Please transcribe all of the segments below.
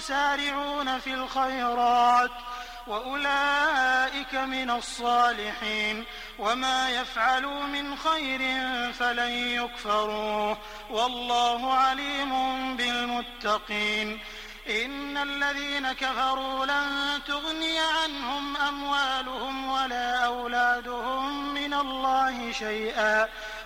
ويسارعون في الخيرات وأولئك من الصالحين. وما يفعلوا من خير فلن يكفروه. والله عليم بالمتقين. إن الذين كفروا لن تغني عنهم أموالهم ولا أولادهم من الله شيئا.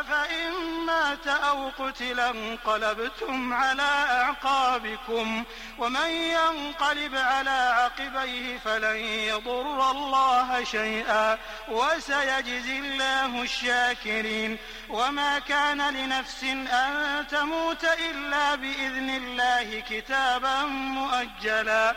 أفإن مات أو قتل انقلبتم على أعقابكم ومن ينقلب على عقبيه فلن يضر الله شيئا وسيجزي الله الشاكرين وما كان لنفس أن تموت إلا بإذن الله كتابا مؤجلا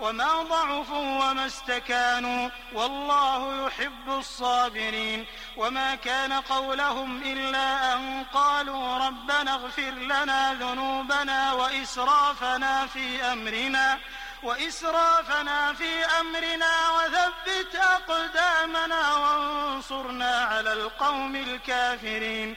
وما ضعفوا وما استكانوا والله يحب الصابرين وما كان قولهم إلا أن قالوا ربنا اغفر لنا ذنوبنا وإسرافنا في أمرنا وإسرافنا في أمرنا وثبت أقدامنا وانصرنا على القوم الكافرين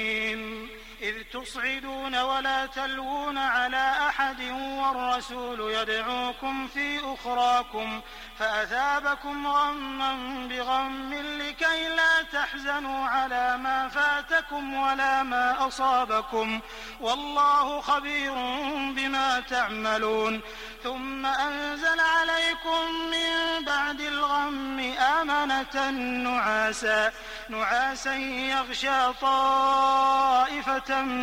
تصعدون ولا تلوون على أحد والرسول يدعوكم في أخراكم فأثابكم غما بغم لكي لا تحزنوا على ما فاتكم ولا ما أصابكم والله خبير بما تعملون ثم أنزل عليكم من بعد الغم آمنة نعاسا نعاسا يغشى طائفة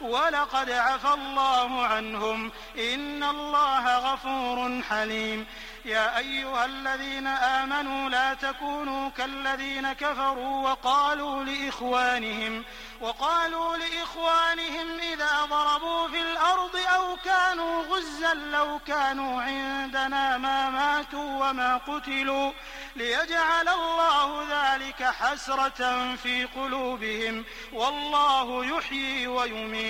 ولقد عفى الله عنهم. إن الله غفور حليم. يا أيها الذين آمنوا لا تكونوا كالذين كفروا وقالوا لإخوانهم وقالوا لإخوانهم إذا ضربوا في الأرض أو كانوا غزا لو كانوا عندنا ما ماتوا وما قتلوا. ليجعل الله ذلك حسرة في قلوبهم. والله يحيي ويميت.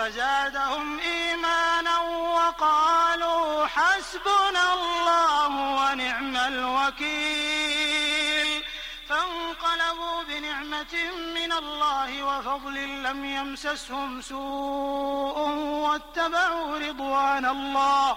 فزادهم إيمانا وقالوا حسبنا الله ونعم الوكيل. فانقلبوا بنعمة من الله وفضل لم يمسسهم سوء واتبعوا رضوان الله.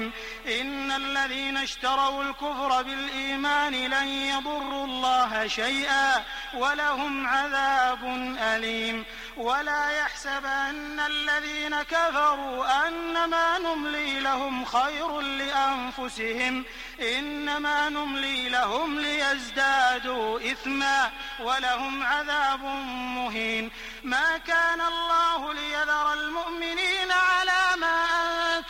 إن الذين اشتروا الكفر بالإيمان لن يضروا الله شيئا ولهم عذاب أليم. ولا يحسبن الذين كفروا أنما نملي لهم خير لأنفسهم إنما نملي لهم ليزدادوا إثما ولهم عذاب مهين. ما كان الله ليذر المؤمنين على ما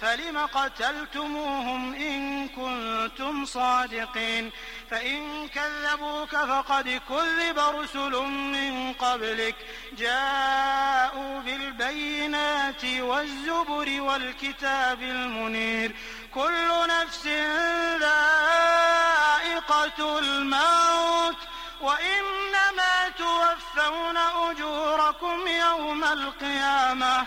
فلم قتلتموهم إن كنتم صادقين؟ فإن كذبوك فقد كذب رسل من قبلك. جاءوا بالبينات والزبر والكتاب المنير. كل نفس ذائقة الموت. وإنما توفون أجوركم يوم القيامة.